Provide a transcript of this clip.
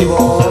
kasih,